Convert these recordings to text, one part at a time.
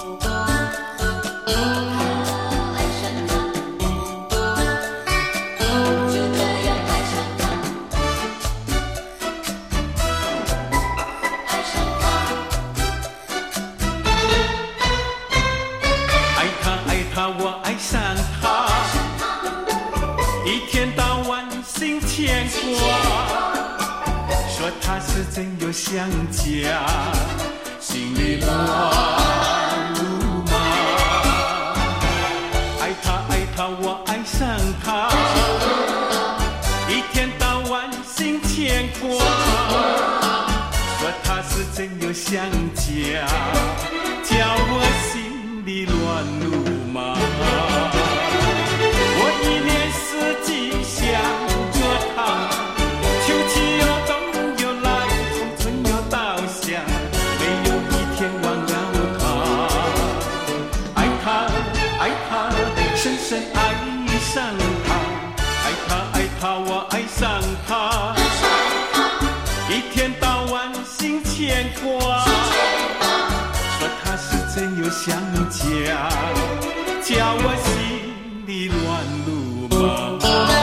爱他爱他，我爱上他。一天到晚心牵挂说他是真又想家，心里乱他爱他，我爱上他，一天到晚心牵挂，说他是真有想家，叫我心里乱如爱上他，一天到晚心牵挂。说他是真有想家，叫我心里乱如麻。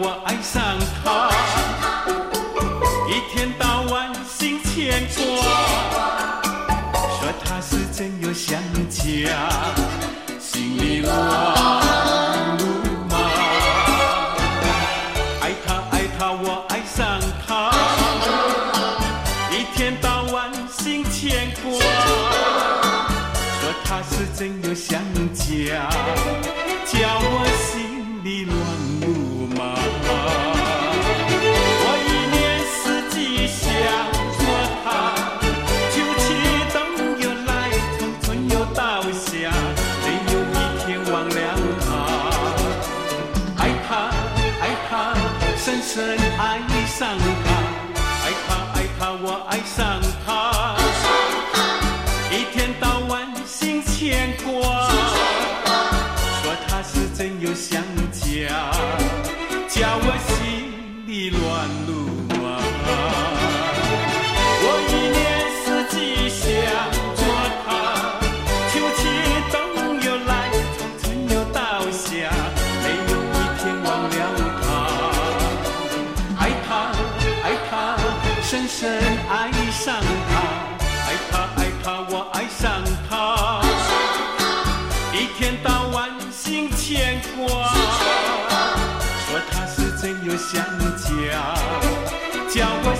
我爱上他，一天到晚心牵挂，说他是真有想家，心里乱如麻。爱他爱他，我爱上他，一天到晚心牵挂，说他是真有想家，叫我心里乱。深深爱上他，爱他爱他，我爱上他，深深爱上他，爱他爱他，我爱上他，一天到晚心牵挂，说他是真有想家，叫我